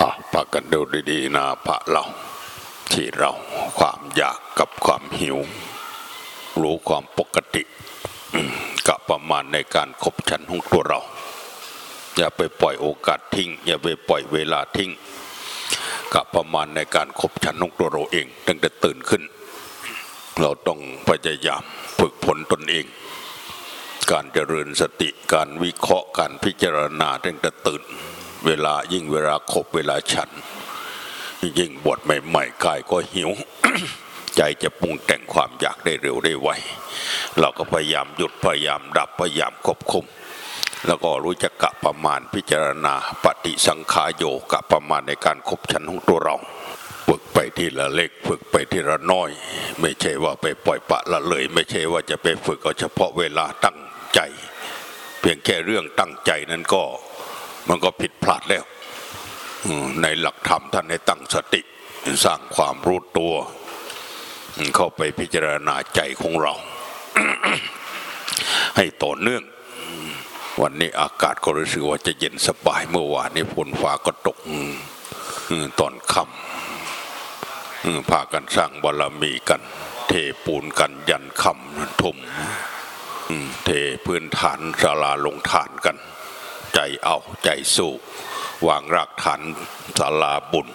อะปากันดูดีๆนะพระเรา ที่เราความอยากกับความหิว รู้ความปกติกับประมาณในการขบฉันของตัวเรา อย่าไปปล่อยโอกาสทิ้ง อย่าไปปล่อยเวลาทิ้งกับประมาณในการขบฉันของตัวเราเองตั้งแต่ตื่นขึ้น เราต้องพยายามฝึกฝนตนเอง การเจริญสติการวิเคราะห์การพิจารณาตั้งแต่ตื่น เวลายิ่งเวลาขบเวลาฉัน ยิ่งบวชใหม่ๆกายก็หิว ใจจะปรุงแต่งความอยากได้เร็วได้ไวเราก็พยายามหยุดพยายามดับพยายามควบคุมแล้วก็รู้จักกะประมาณพิจารณาปฏิสังขารโยกะประมาณในการคบฉันของตัวเราฝึกไปทีละเล็กฝึกไปทีละน้อย ไม่ใช่ว่าไปปล่อยปละละเลย ไม่ใช่ว่าจะไปฝึกเอาเฉพาะเวลาตั้งใจ เพียงแค่เรื่องตั้งใจนั้นก็ มันก็ผิดพลาดแล้วในหลักธรรมท่านให้ตั้งสติสร้างความรู้ตัว เข้าไปพิจารณาใจของเรา ให้ต่อเนื่อง วันนี้อากาศก็รู้สึกว่าจะเย็นสบายเมื่อวานนี้ฝนฟ้าก็ตกตอนค่ำพากันสร้างบารมีกัน เทปูนกันยันคำทุ่มอืมเทพื้นฐานศาลาลงฐานกัน ใจเอาใจสู้ วางรากฐานศาลาบุญ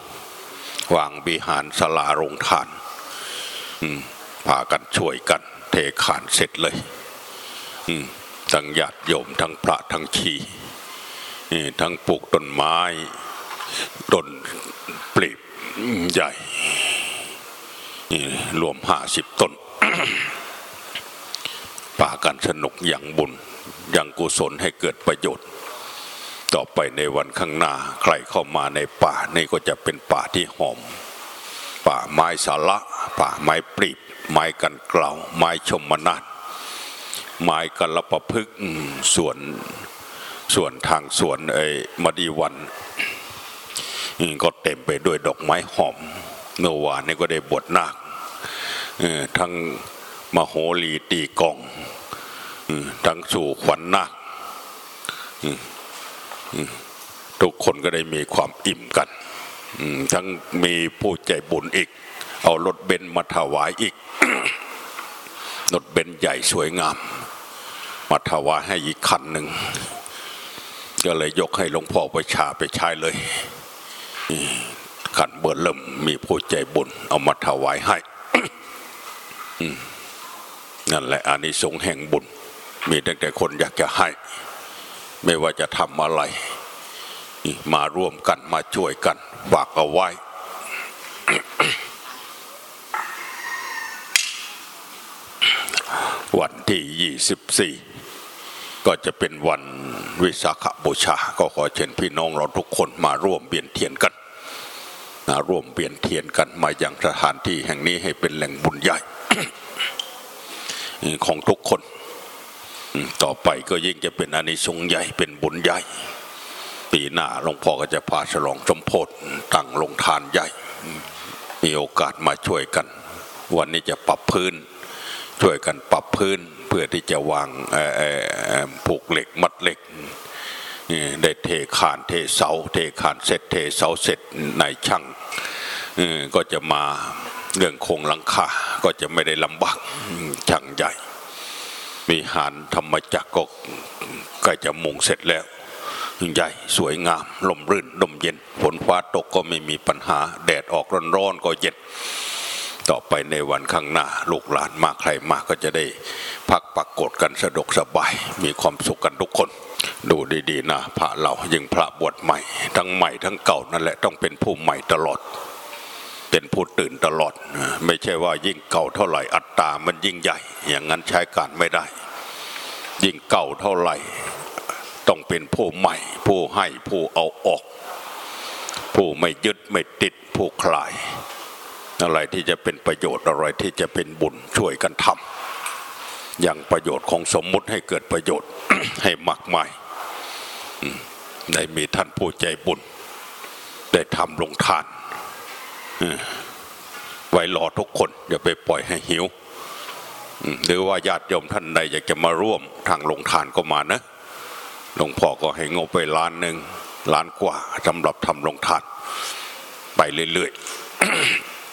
วางบิหารศาลาลงฐานพากันช่วยกัน เทขานเสร็จเลยทั้งญาติโยมทั้งพระทั้งชีทั้งปลูกต้นไม้ต้นปลีบใหญ่รวมห้าสิบต้นป่ากันสนุกอย่างบุญอย่างกุศลให้เกิดประโยชน์ ต่อไปในวันข้างหน้าใครเข้ามาในป่านี่ก็จะเป็นป่าที่หอม ป่าไม้สาระป่าไม้ปลีบไม้กันเกลาไม้ชมนาฏไม้กระประพฤกส่วนส่วนทางสวนไอ้มดีวันก็เต็มไปด้วยดอกไม้หอมเมื่อวานนี้ก็ได้บวชนาคทั้งมโหรีตีกองทั้งสู่ขวัญนาค ทุกคนก็ได้มีความอิ่มกันทั้งมีผู้ใจบุญอีก เอารถเบนมาถวายอีกรถเบนใหญ่สวยงาม มาถวายให้อีกคันหนึ่งก็เลยยกให้หลวงพ่อประชาไปใช้เลยขันเบิร์เริ่มมีผู้ใจบุญเอามาถวายให้นั่นแหละอานิสงส์แห่งบุญ มีตั้งแต่คนอยากจะให้ ไม่ว่าจะทำอะไร มาร่วมกันมาช่วยกันฝากเอาไว้วันที่ยี่สิบสี่ก็จะเป็นวันวิสาขบูชา ก็ขอเชิญพี่น้องเราทุกคนมาร่วมเบียนเทียนกันมาร่วมเบียนเทียนกันมาอย่างสถานที่แห่งนี้ให้เป็นแหล่งบุญใหญ่ของทุกคน ต่อไปก็ยิ่งจะเป็นอานิสงส์ใหญ่เป็นบุญใหญ่ ปีหน้าหลวงพ่อก็จะพาฉลองสมโพธิตั้งลงทานใหญ่ มีโอกาสมาช่วยกัน วันนี้จะปรับพื้น ช่วยกันปรับพื้นเพื่อที่จะวางผูกเหล็กมัดเหล็กได้เทคานเทเสา เทคานเสร็จเทเสาเสร็จนายช่างก็จะมาเรื่องโครงหลังคาก็จะไม่ได้ลำบากช่างใหญ่ มีหารธรรมจักรก็ใกล้จะมุงเสร็จแล้วใหญ่สวยงามลมรื่นลมเย็นฝนฟ้าตกก็ไม่มีปัญหา แดดออกร้อนๆก็เย็นต่อไปในวันข้างหน้า ลูกหลานมาใครมาก็จะได้พักปักกดกันสะดวกสบาย มีความสุขกันทุกคน ดูดีๆนะพระเรายิ่งพระบวชใหม่ ทั้งใหม่ทั้งเก่านั่นแหละต้องเป็นผู้ใหม่ตลอด เป็นผู้ตื่นตลอด ไม่ใช่ว่ายิ่งเก่าเท่าไหร่อัตตามันยิ่งใหญ่ อย่างนั้นใช้การไม่ได้ ยิ่งเก่าเท่าไหร่ ต้องเป็นผู้ใหม่ ผู้ให้ผู้เอาออก ผู้ไม่ยึดไม่ติดผู้คลาย อะไรที่จะเป็นประโยชน์อะไรที่จะเป็นบุญช่วยกันทำอย่างประโยชน์ของสมมุติให้เกิดประโยชน์ให้มากมายได้มีท่านผู้ใจบุญ ได้ทำลงทานไว้รอทุกคนอย่าไปปล่อยให้หิว หรือว่าญาติโยมท่านใดอยากจะมาร่วมทางลงทานก็มานะหลวงพ่อก็ให้งบไปล้านหนึ่งล้านกว่าสำหรับทำลงทานไปเรื่อย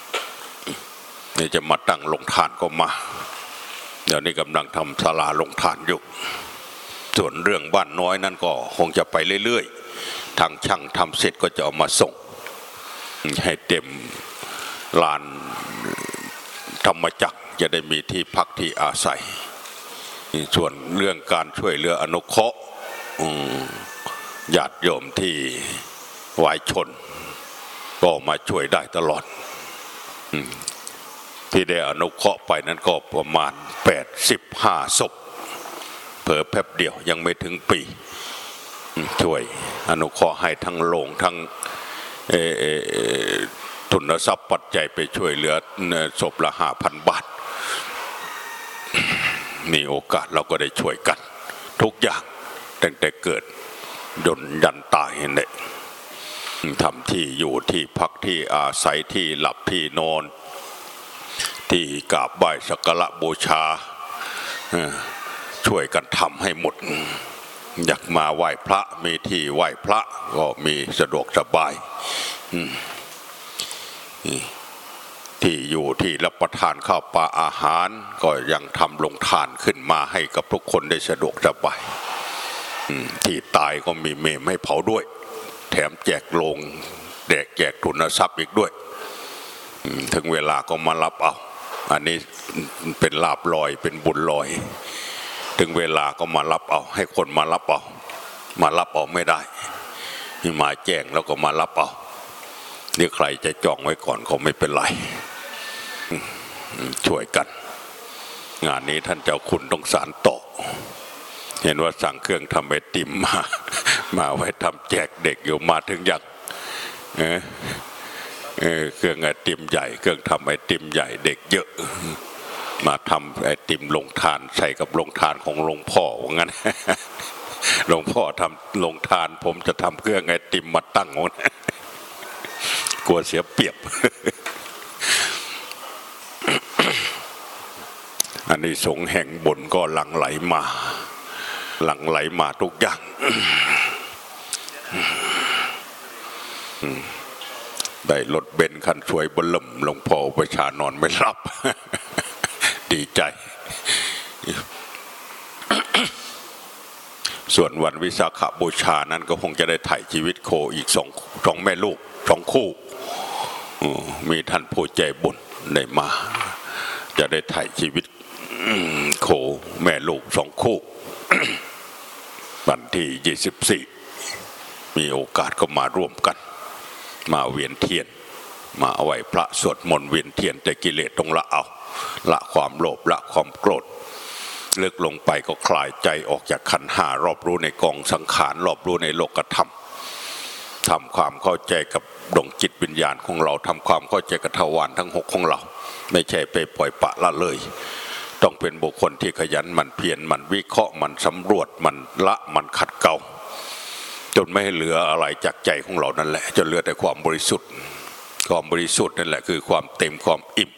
ๆนี่จะมาตั้งลงทานก็มา เดี๋ยวนี้กำลังทำศาลาลงทานอยู่ส่วนเรื่องบ้านน้อยนั่นก็คงจะไปเรื่อยๆ ทางช่างทำเสร็จก็จะเอามาส่ง ให้เต็มลานธรรมจักร จะได้มีที่พักที่อาศัย ส่วนเรื่องการช่วยเหลืออนุเคราะห์ญาติโยมที่วายชน ก็มาช่วยได้ตลอดอที่ได้อนุเคราะห์ไปนั้นก็ประมาณ 85ศพเผอแป๊บเดียวยังไม่ถึงปี ช่วยอนุเคราะห์ให้ทั้งโรงทั้งทุนทรัพย์ปัจจัยไปช่วยเหลือเอ่อศพละห้าพันบาท มีโอกาสเราก็ได้ช่วยกัน ทุกอย่างตั้งแต่เกิดจนยันตายเนี่ยทำที่อยู่ที่พักที่อาศัยที่หลับที่นอน ที่กราบไหว้สักการะบูชา ช่วยกันทำให้หมด อยากมาไหว้พระมีที่ไหว้พระก็มีสะดวกสบาย อืม ที่อยู่ที่รับประทานข้าวปลาอาหาร ก็ยังทำลงทานขึ้นมาให้กับทุกคนได้สะดวกสบายที่ตายก็มีเมมให้เผาด้วย แถมแจกลงแจกแจกทุนทรัพย์อีกด้วย ถึงเวลาก็มารับเอา อันนี้เป็นลาบลอยเป็นบุญลอย ถึงเวลาก็มารับเอา ให้คนมารับเอา มารับเอาไม่ได้มีมาแจ้งแล้วก็มารับเอาเนี่ใครจะจองไว้ก่อนก็ไม่เป็นไร ช่วยกัน งานนี้ท่านเจ้าคุณต้องสารต่อเห็นว่าสั่งเครื่องทำไอติมมา มาไว้ทำแจกเด็กอยู่มาถึงยังเออเออเครื่องไอติมใหญ่ เครื่องทำไอติมใหญ่เด็กเยอะ มาทำไอติมลงทานใส่กับลงทานของหลวงพ่อว่างั้นหลวงพ่อทำลงทาน ผมจะทำเครื่องไอติมมาตั้งว่างั้นกลัวเสียเปรียบ อันนี้สงแห่งบนก็หลั่งไหลมา หลั่งไหลมาทุกอย่างได้รถเบนคันสวยบลมหลวงพ่อประชานอนไม่รับ ดีใจ ส่วนวันวิสาขบูชานั้นก็คงจะได้ถ่ายชีวิตโคอีกสองสองแม่ลูกสองคู่ มีท่านผู้ใจบุญได้มา จะได้ถ่ายชีวิต โคแม่ลูกสองคู่ วันที่ยี่สิบสี่มีโอกาสก็มาร่วมกัน มาเวียนเทียน มาเอาไว้พระสวดมนต์เวียนเทียนแต่กิเลสต้องละเอาละความโลภละความโกรธเลิกลงไปก็คลายใจออกจากขันหารอบรู้ในกองสังขารรอบรู้ในโลกธรรมทำความเข้าใจกับดวงจิตวิญญาณของเราทำความเข้าใจกับทวารทั้งหกของเรา ไม่ใช่ไปปล่อยปะละเลย ต้องเป็นบุคคลที่ขยันมันเพียรมันวิเคราะห์มันสำรวจมันละมันขัดเกลาจนไม่เหลืออะไรจากใจของเรานั่นแหละจนเหลือแต่ความบริสุทธิ์ ความบริสุทธิ์นั่นแหละคือความเต็มความอิ่ม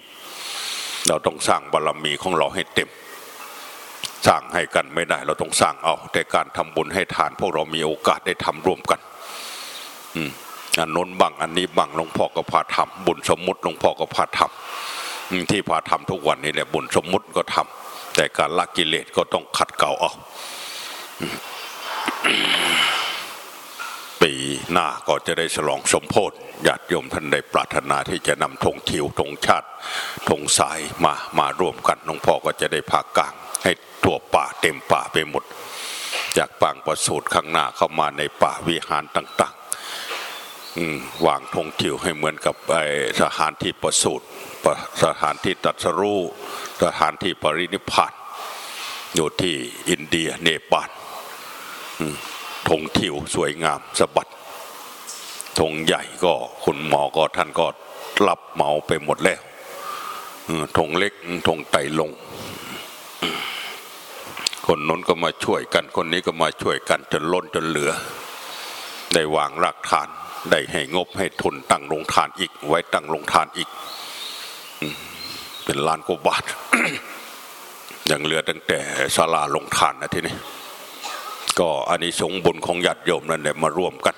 เราต้องสร้างบารมีของเราให้เต็ม สร้างให้กันไม่ได้ เราต้องสร้างเอาแต่การทำบุญให้ทานพวกเรามีโอกาสได้ทำร่วมกัน อืมอันน้นบังอันนี้บังหลวงพ่อก็พาทำบุญสมมติหลวงพ่อก็พาทำ ที่พาทำทุกวันนี้แหละบุญสมมุติก็ทำแต่การละกิเลสก็ต้องขัดเกลาเอาอืมปีหน้าก็จะได้ฉลองสมโพธิญาติโยมท่านได้ปรารถนาที่จะนำธงทิวธงชาติธงสายมามาร่วมกันหลวงพ่อก็จะได้พากลางให้ทั่วป่าเต็มป่าไปหมด จากปางประสูตรข้างหน้าเข้ามาในป่าวิหารต่าง ๆวางธงทิวให้เหมือนกับไอสถานที่ประสูตร สถานที่ตัดสรู้สถานที่ปรินิพานอยู่ที่อินเดียเนปาลธงทิวสวยงามสะบัดธงใหญ่ก็คุณหมอก็ท่านก็รับเหมาไปหมดแล้วธงเล็กธงไต่ลง คนน้นก็มาช่วยกัน คนนี้ก็มาช่วยกันจนล้นจนเหลือ ได้วางรากฐานได้ให้งบให้ทุนตั้งโรงทานอีก ไว้ตั้งโรงทานอีก เป็นล้านกว่าบาทยังเหลือตั้งแต่ศาลาลงทานนะทีนี้ก็อานิสงส์บุญของญาติโยมนั่นแหละมาร่วมกัน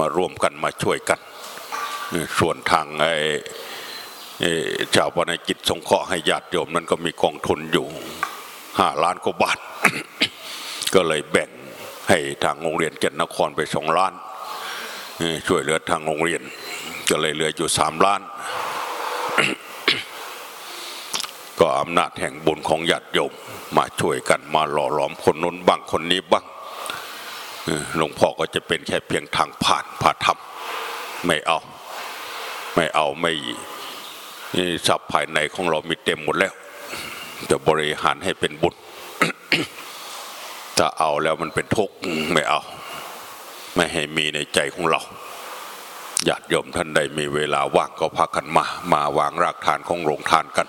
มาร่วมกันมาช่วยกัน ส่วนทางไอ้เจ้าปนกิจสงเคราะห์ให้ญาติโยมนั้นก็มีกองทุนอยู่ห้าล้านกว่าบาท ก็เลยแบ่งให้ทางโรงเรียนเกตนครไปสองล้าน ช่วยเหลือทางโรงเรียน ก็เลยเหลืออยู่สามล้าน ก็อำนาจแห่งบุญของญาติโยมมาช่วยกันมาหล่อหลอมคนนู้นบ้างคนนี้บ้างหลวงพ่อก็จะเป็นแค่เพียงทางผ่านผ่าธรรมไม่เอา ไม่เอาไม่ทรัพย์ภายในของเรามีเต็มหมดแล้วจะบริหารให้เป็นบุญถ้าเอาแล้วมันเป็นทุกข์ไม่เอา ไม่ให้มีในใจของเราญาติโยมท่านใดมีเวลาว่างก็พากันมา มาวางรากฐานของโรงทานกัน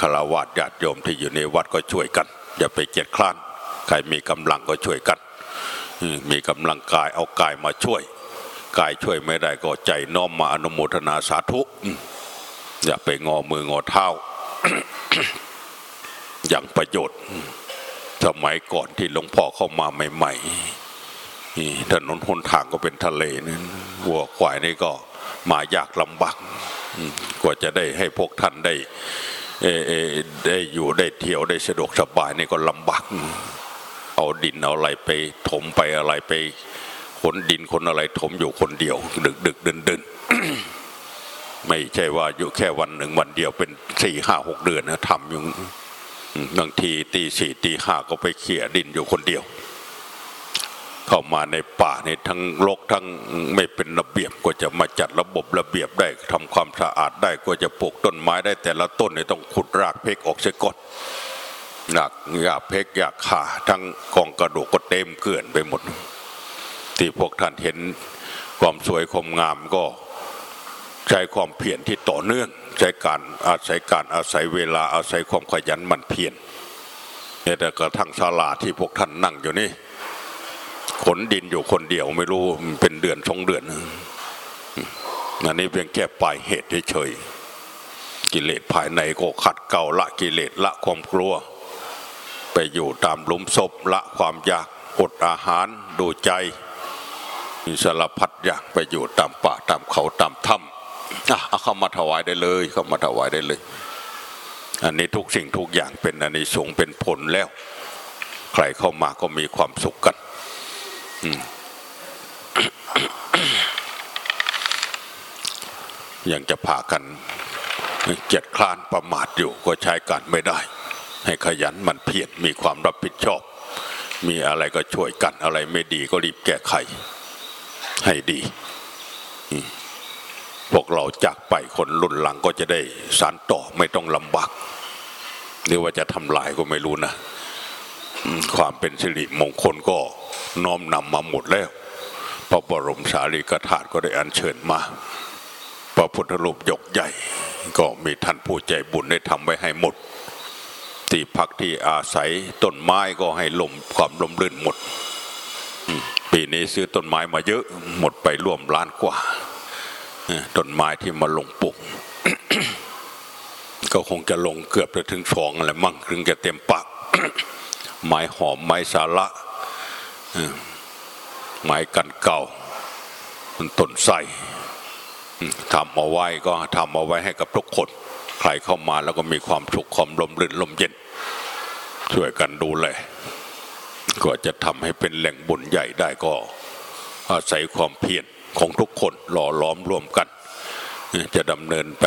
คารวะญาติโยมที่อยู่ในวัดก็ช่วยกัน อย่าไปเกียจคร้านใครมีกำลังก็ช่วยกัน มีกำลังกายเอากายมาช่วย กายช่วยไม่ได้ก็ใจน้อมมาอนุโมทนาสาธุ อย่าไปงอมืองอเท้า อย่างประโยชน์ สมัยก่อนที่หลวงพ่อเข้ามาใหม่ๆถนนหนทางก็เป็นทะเลนี่วัวควายนี่ก็มายากลำบากกว่าจะได้ให้พวกท่านได้ ได้อยู่ได้เที่ยวได้สะดวกสบายนี่ก็ลำบากเอาดินเอาอะไรไปถมไปอะไรไปขนดินขนอะไรถมอยู่คนเดียว ดึกดึกดินดินไม่ใช่ว่าอยู่แค่วันหนึ่งวันเดียวเป็นสี่ห้าหกเดือนนะทำอยู่บางทีตีสี่ตีห้าก็ไปเขี่ยดินอยู่คนเดียว เข้ามาในป่าในทั้งรกทั้งไม่เป็นระเบียบก็จะมาจัดระบบระเบียบได้ทำความสะอาดได้ก็จะปลูกต้นไม้ได้แต่ละต้นเนี่ยต้องขุดรากเพกออกเสียก่อนหนักอยากเพกอยากขาทั้งกองกระดูกก็เต็มเกลื่อนไปหมด ที่พวกท่านเห็นความสวยความงามก็ใช้ความเพียรที่ต่อเนื่อง ใช้การอาศัยการอาศัยเวลาอาศัยความขยันหมันเพียรเนี่ยแต่กระทั่งศาลาที่พวกท่านนั่งอยู่นี่ ขนดินอยู่คนเดียวไม่รู้มันเป็นเดือนสองเดือนอันนี้เพียงแค่ปลายเหตุเฉยกิเลสภายในก็ขัดเกลาละกิเลสละความกลัว ไปอยู่ตามหลุมศพละความอยากอดอาหารดูใจ มีสารพัดอย่างไปอยู่ตามป่าตามเขาตามถ้ำอะเอาเข้ามาถวายได้เลยเข้ามาถวายได้เลย อันนี้ทุกสิ่งทุกอย่างเป็นอันนี้สงเป็นผลแล้ว ใครเข้ามาก็มีความสุขกัน ยังจะพากันเจ็ดคลานประมาทอยู่ก็ใช้การไม่ได้ ให้ขยันมันเพียรมีความรับผิดชอบ มีอะไรก็ช่วยกันอะไรไม่ดีก็รีบแก้ไข ให้ดี พวกเราจากไปคนรุ่นหลังก็จะได้สานต่อไม่ต้องลำบากหรือว่าจะทำลายก็ไม่รู้นะ ความเป็นสิริมงคลก็น้อมนำมาหมดแล้ว พระบรมสารีริกธาตุก็ได้อัญเชิญมา พระพุทธรูปยกใหญ่ ก็มีท่านผู้ใจบุญได้ทำไว้ให้หมด ที่พักที่อาศัยต้นไม้ก็ให้ลมความลมรื่นหมด ปีนี้ซื้อต้นไม้มาเยอะหมดไปร่วมล้านกว่าต้นไม้ที่มาลงปลูกก็คงจะลงเกือบจะถึงสองอะไรมั่งถึงจะเต็มปาก ไม้หอมไม้สาระไม้กันเก่ามันต้นไทรอืมทำเอาไว้ก็ทำเอาไว้ให้กับทุกคนใครเข้ามาแล้วก็มีความสุขความลมรื่นลมเย็น ช่วยกันดูแลก็จะทำให้เป็นแหล่งบุญใหญ่ได้ก็ อาศัยความเพียรของทุกคนหล่อล้อมรวมกัน จะดำเนินไป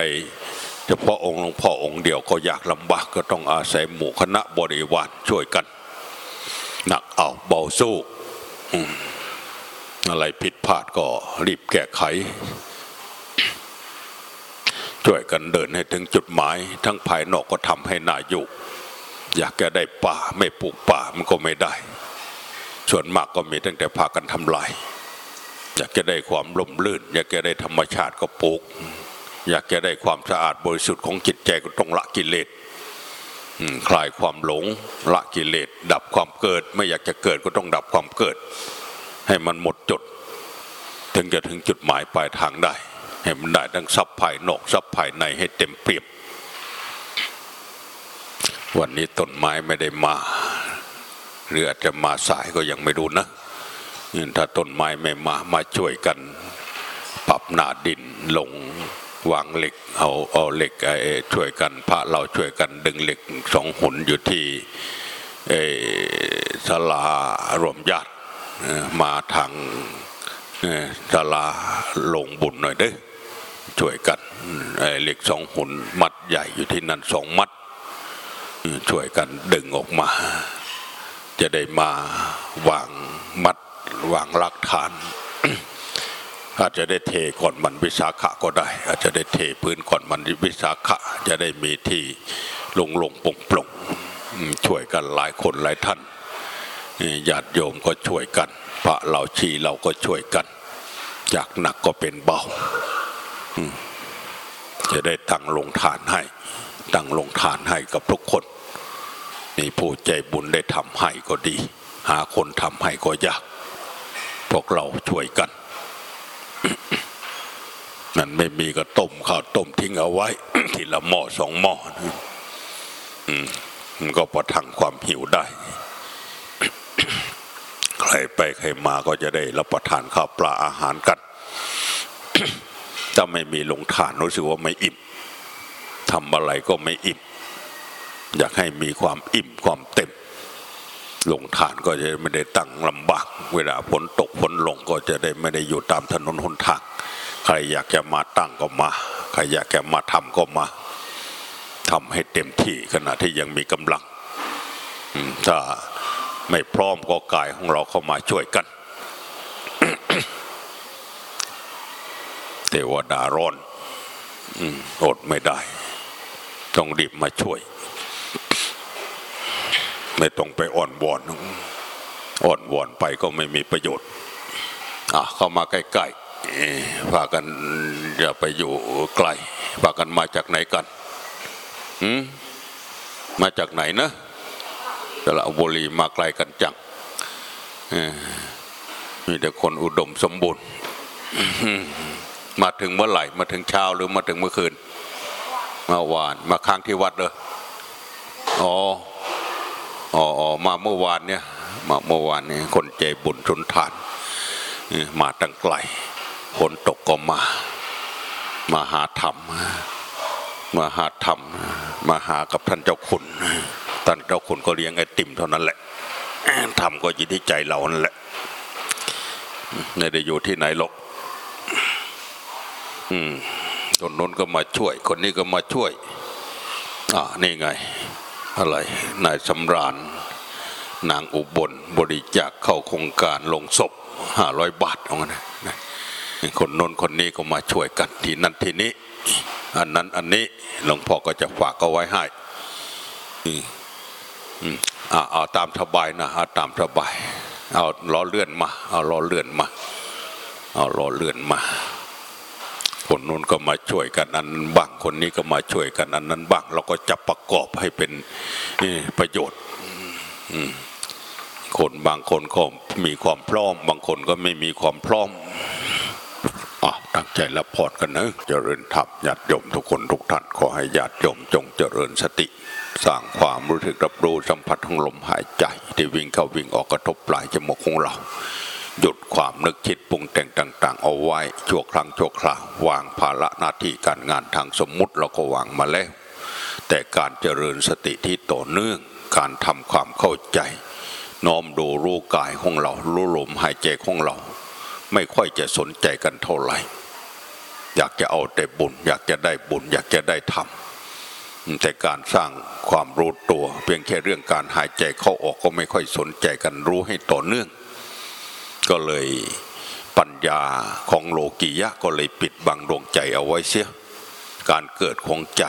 เฉพาะองค์หลวงพ่อองค์เดียวก็อยากลำบากก็ต้องอาศัยหมู่คณะบริวารช่วยกัน หนักเอาเบาสู้อะไรผิดพลาดก็รีบแก้ไข ช่วยกันเดินให้ถึงจุดหมาย ทั้งภายนอกก็ทำให้น่าอยู่ อยากจะได้ป่าไม่ปลูกป่ามันก็ไม่ได้ ส่วนมากก็มีตั้งแต่พากันทำลายอยากจะได้ความร่มรื่น อยากจะได้ธรรมชาติก็ปลูก อยากจะได้ความสะอาดบริสุทธิ์ของจิตใจก็ต้องละกิเลส คลายความหลงละกิเลสดับความเกิด ไม่อยากจะเกิดก็ต้องดับความเกิด ให้มันหมดจด ถึงจะถึงจุดหมายปลายทางได้ ให้มันได้ทั้งทรัพย์ภายนอกทรัพย์ภายในให้เต็มเปี่ยมวันนี้ต้นไม้ไม่ได้มา หรืออาจจะมาสายก็ยังไม่รู้นะถ้าต้นไม้ไม่มามาช่วยกัน ปรับหน้าดินลง วางเหล็กเอาเอาเหล็กไอ้ช่วยกันพระเราช่วยกันดึงเหล็กสองหุนอยู่ที่เอ่อศาลารวมญาติมาทางศาลาลงบุญหน่อยเด้อช่วยกันไอ้เหล็กสองหุนมัดใหญ่อยู่ที่นั่นสองมัด ช่วยกันดึงออกมา จะได้มาวางมัดวางหลักฐาน อาจจะได้เทก่อนมันวิสาขะก็ได้ อาจจะได้เทพื้นก่อนมันวิสาขะ จะได้มีที่ลงลงปลงปลงช่วยกันหลายคนหลายท่านญาติโยมก็ช่วยกัน พระเราชีเราก็ช่วยกัน จากหนักก็เป็นเบาจะได้ตั้งลงทานให้ ตั้งลงทานให้กับทุกคนนี่ผู้ใจบุญได้ทำให้ก็ดี หาคนทำให้ก็ยาก พวกเราช่วยกัน นั่นไม่มีก็ต้มข้าวต้มทิ้งเอาไว้ ทีละหม้อสองหม้อนะมมันก็ประทังความหิวได้ ใครไปใครมาก็จะได้รับประทานข้าวปลาอาหารกันถ้าไม่มีลงทานรู้สึกว่าไม่อิ่มทำอะไรก็ไม่อิ่ม อยากให้มีความอิ่มความเต็ม ลงทานก็จะไม่ได้ตั้งลำบาก เวลาฝนตกฝนลงก็จะได้ไม่ได้อยู่ตามถนนหนทางใครอยากจะมาตั้งก็มาใครอยากจะมาทำก็มาทำให้เต็มที่ขณะที่ยังมีกำลังถ้าไม่พร้อมก็กายของเราเข้ามาช่วยกัน เทวดาร้อนอดไม่ได้ ต้องรีบมาช่วย ไม่ต้องไปอ่อนวอนอ่อนวอนไปก็ไม่มีประโยชน์อะเข้ามาใกล้ๆพากันอย่าไปอยู่ไกลพากันมาจากไหนกันหืมมาจากไหนนะสระบุรีมาไกลกันจังเอ่อมีแต่คนอุดมสมบูรณ์ มาถึงเมื่อไหร่ มาถึงเช้าหรือมาถึงเมื่อคืนเมื่อวานมาค้างที่วัดเลยอ๋อ อ๋อมาเมื่อวานเนี่ยมาเมื่อวานเนี่ยคนใจบุญชนทานมาตั้งไกลฝนตกก็มา มาหาธรรม มาหาธรรม มาหากับท่านเจ้าคุณท่านเจ้าคุณก็เลี้ยงไอติมเท่านั้นแหละธรรมก็อยู่ที่ใจเรานั่นแหละไม่ได้อยู่ที่ไหนหรอกอืมคนนู้นก็มาช่วย คนนี้ก็มาช่วยอ่านี่ไง อะไรนายสำราญ นางอุบลบริจาคเข้าโครงการลงศพห้าร้อยบาทเอาไงนะนะคนนนคนนี้ก็มาช่วยกันที่นั้นที่นี้ อันนั้นอันนี้หลวงพ่อก็จะฝากเอาไว้ให้อ่าเอาตามสบายนะเอาตามสบายเอาล้อเลื่อนมา เอาล้อเลื่อนมา เอาล้อเลื่อนมา คนนู้นก็มาช่วยกันอันนั้นบ้างคนนี้ก็มาช่วยกันอันนั้นบ้างเราก็จะประกอบให้เป็นประโยชน์คนบางคนก็มีความพร้อม บางคนก็ไม่มีความพร้อมอะตั้งใจรับพรกันนะเจริญธรรมญาติโยมทุกคนทุกท่านขอให้ญาติโยมจงเจริญสติ สร้างความรู้สึกรับรู้สัมผัสของลมหายใจ ที่วิ่งเข้าวิ่งออกกระทบปลายจมูกของเรา หยุดความนึกคิดปรุงแต่งต่าง ๆ เอาไว้ชั่วครั้งชั่วคราววางภาระหน้าที่การงานทางสมมุติเราก็วางมาแล้ว แต่การเจริญสติที่ต่อเนื่องการทำความเข้าใจ น้อมดูรู้กายของเรารู้ลมหายใจของเรา ไม่ค่อยจะสนใจกันเท่าไหร่ อยากจะเอาแต่บุญ อยากจะได้บุญ อยากจะได้ทำแต่การสร้างความรู้ตัว เพียงแค่เรื่องการหายใจเข้าออกก็ไม่ค่อยสนใจกันรู้ให้ต่อเนื่อง ก็เลยปัญญาของโลกียะก็เลยปิดบังดวงใจเอาไว้เสีย การเกิดของใจ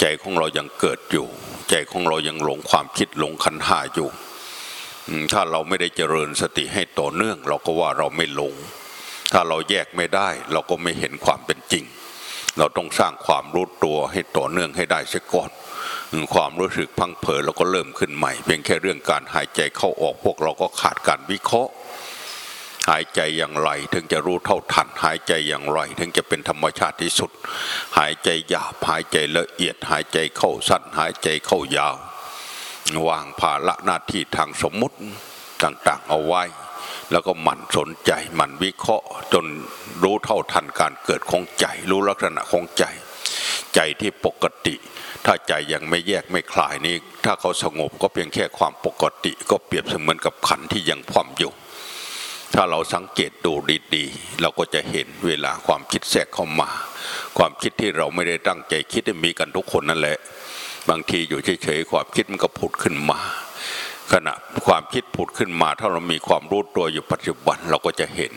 ใจของเรายังเกิดอยู่ ใจของเรายังหลงความคิดหลงขันธ์ห้าอยู่ถ้าเราไม่ได้เจริญสติให้ต่อเนื่อง เราก็ว่าเราไม่หลง ถ้าเราแยกไม่ได้ เราก็ไม่เห็นความเป็นจริง เราต้องสร้างความรู้ตัวให้ต่อเนื่องให้ได้เสียก่อนความรู้สึกพังเผยเราก็เริ่มขึ้นใหม่ เพียงแค่เรื่องการหายใจเข้าออกพวกเราก็ขาดการวิเคราะห์ หายใจอย่างไร ถึงจะรู้เท่าทัน หายใจอย่างไร ถึงจะเป็นธรรมชาติที่สุด หายใจหยาบหายใจละเอียด หายใจเข้าสั้น หายใจเข้ายาว วางภาระหน้าที่ทางสมมุติต่างๆเอาไว้ แล้วก็หมั่นสนใจหมั่นวิเคราะห์ จนรู้เท่าทันการเกิดของใจ รู้ลักษณะของใจ ใจที่ปกติถ้าใจยังไม่แยกไม่คลายนี้ ถ้าเขาสงบก็เพียงแค่ความปกติ ก็เปรียบเสมือนกับขันที่ยังพร้อมอยู่ ถ้าเราสังเกตดูดีๆ เราก็จะเห็นเวลาความคิดแทรกเข้ามา ความคิดที่เราไม่ได้ตั้งใจคิดมีกันทุกคนนั่นแหละ บางทีอยู่เฉยๆความคิดมันก็ผุดขึ้นมา ขณะความคิดผุดขึ้นมา ถ้าเรามีความรู้ตัวอยู่ปัจจุบันเราก็จะเห็น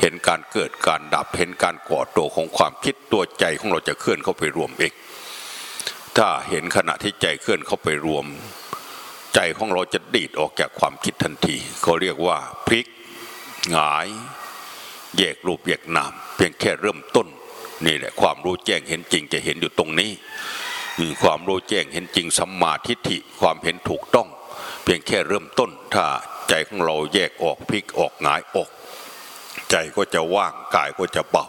เห็นการเกิดการดับเห็นการก่อตัวของความคิดตัวใจของเราจะเคลื่อนเข้าไปรวมเองถ้าเห็นขณะที่ใจเคลื่อนเข้าไปรวม ใจของเราจะดีดออกจากความคิดทันทีเขาเรียกว่าพลิก หงายแยกรูปแยกนาม เพียงแค่เริ่มต้นนี่แหละความรู้แจ้งเห็นจริงจะเห็นอยู่ตรงนี้ความรู้แจ้งเห็นจริงสัมมาทิฏฐิความเห็นถูกต้อง เพียงแค่เริ่มต้น ถ้าใจของเราแยกออกพลิกออกหงายออก ใจก็จะว่างกายก็จะเบา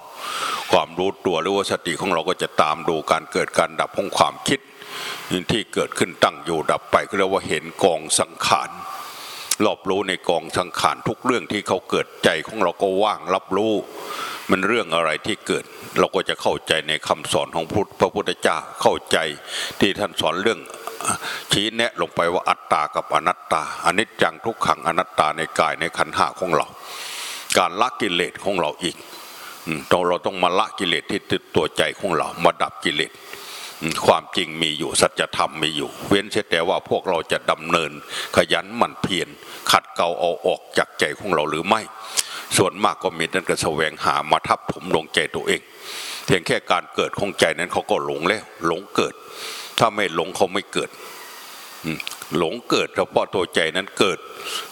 ความรู้ตัวหรือว่าสติของเราก็จะตามดูการเกิดการดับของความคิดที่เกิดขึ้นตั้งอยู่ดับไปก็เรียกว่าเห็นกองสังขาร รอบรู้ในกองสังขารทุกเรื่องที่เขาเกิดใจของเราก็ว่างรับรู้ มันเรื่องอะไรที่เกิด เราก็จะเข้าใจในคำสอนของพระพุทธเจ้าเข้าใจที่ท่านสอนเรื่องชี้แนะลงไปว่าอัตตากับอนัตตาอนิจจังทุกขังอนัตตาในกายในขันห้าของเรา การละกิเลสของเราอีกเราต้องมาละกิเลสที่ติดตัวใจของเรา มาดับกิเลสความจริงมีอยู่สัจธรรมมีอยู่ เว้นแต่ว่าพวกเราจะดำเนินขยันหมั่นเพียร ขัดเกลาเอาออกจากใจของเราหรือไม่ ส่วนมากก็มีนั่นก็แสวงหามาทับถมลงใจตัวเอง เพียงแค่การเกิดของใจนั้นเขาก็หลงแล้วหลงเกิด ถ้าไม่หลงเขาไม่เกิดหลงเกิดเฉพาะตัวใจนั้นเกิด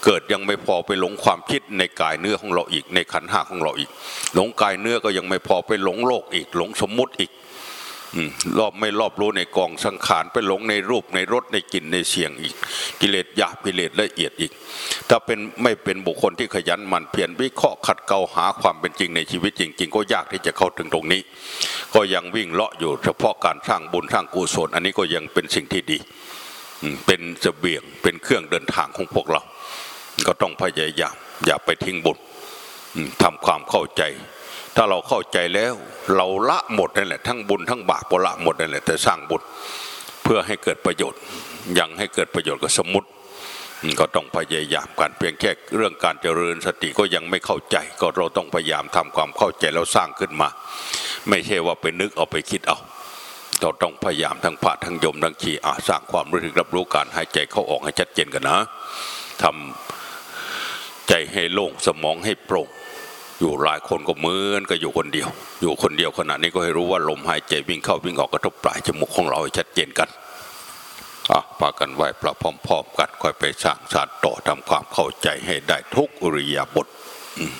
เกิดยังไม่พอไปหลงความคิดในกายเนื้อของเราอีกในขันห้าของเราอีก หลงกายเนื้อก็ยังไม่พอไปหลงโลกอีก หลงสมมุติอีก รอบไม่รอบรู้ในกองสังขารไปหลงในรูปในรสในกลิ่นในเสียงอีก กิเลสหยาบกิเลสละเอียดอีก ถ้าเป็นไม่เป็นบุคคลที่ขยันหมั่นเพียรวิเคราะห์ขัดเกลาหาความเป็นจริงในชีวิตจริง ๆ ก็ยากที่จะเข้าถึงตรงนี้ ก็ยังวิ่งเลาะอยู่เฉพาะการสร้างบุญสร้างกุศลอันนี้ก็ยังเป็นสิ่งที่ดีเป็นเสบียงเป็นเครื่องเดินทางของพวกเรา ก็ต้องพยายามอย่าไปทิ้งบุญทำความเข้าใจ ถ้าเราเข้าใจแล้ว เราละหมดนั่นแหละทั้งบุญทั้งบาปก็ละหมดนั่นแหละแต่สร้างบุญเพื่อให้เกิดประโยชน์ยังให้เกิดประโยชน์กับสมมติก็ต้องพยายามกันเพียงแค่เรื่องการเจริญสติก็ยังไม่เข้าใจ ก็เราต้องพยายามทำความเข้าใจแล้วสร้างขึ้นมา ไม่ใช่ว่าไปนึกเอาไปคิดเอาเราต้องพยายามทั้งพระทั้งโยมทั้งชีอาสร้างความรู้ถึกรับรู้การหายใจเข้าออกให้ชัดเจนกันนะทำใจให้โล่งสมองให้โปร่ง อยู่หลายคนก็เหมือนก็อยู่คนเดียว อยู่คนเดียวขณะนี้ก็ให้รู้ว่าลมหายใจวิ่งเข้าวิ่งออกกระทบปลายจมูกของเราให้ชัดเจนกันอะพากันไหวประพร้อมๆกันค่อยไปสร้างสารต่อทำความเข้าใจให้ได้ทุกอริยบทอืม